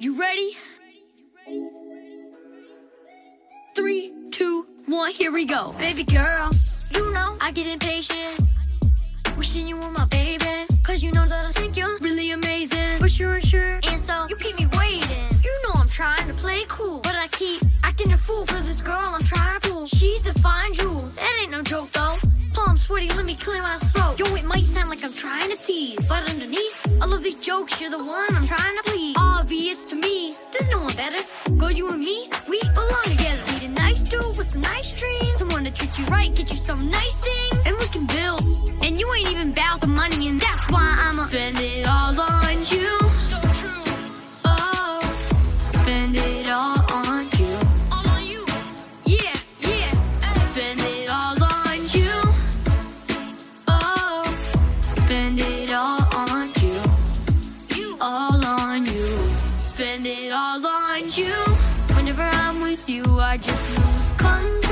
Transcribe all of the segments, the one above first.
You ready? Three, two, one, here we go. Baby girl, you know I get impatient. Wishing you were my baby. Cause you know that I think you're really amazing. But you're unsure, and so you keep me waiting. You know I'm trying to play cool. But I keep acting a fool for this girl I'm trying to fool. She's a fine jewel. That ain't no joke though. Palm sweaty, let me clear my throat. Trying to tease. But underneath, all of these jokes, you're the one I'm trying to please. Obvious to me, there's no one better. Girl, you and me, we belong together. Need a nice dude with some nice dreams. Someone to treat you right, get you some nice things. And we can build. And you ain't even about the money, and that's spend it all on you. You all on you. Spend it all on you. Whenever I'm with you, I just lose control.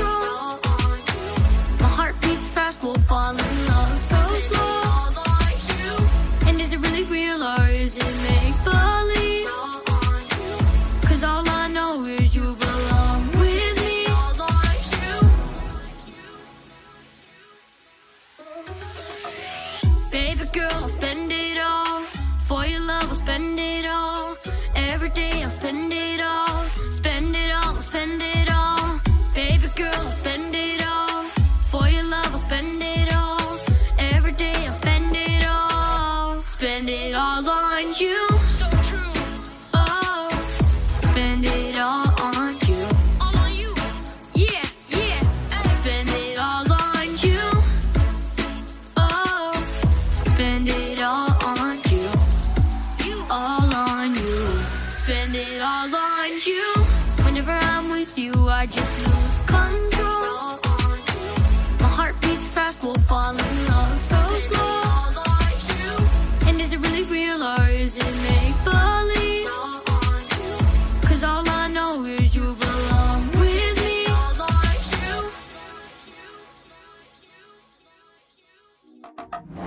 Baby girl, I'll spend it all. For your love, I'll spend it all. Every day, I'll spend it all. Spend it all, I'll spend it all. Girl, I'll spend it all. For your love, I'll spend it all. Every day, I'll spend it all. Spend it all on you. So you. Whenever I'm with you, I just lose control. My heart beats fast, we'll fall in love so slow. And is it really real or is it make all I know is you belong with me. You.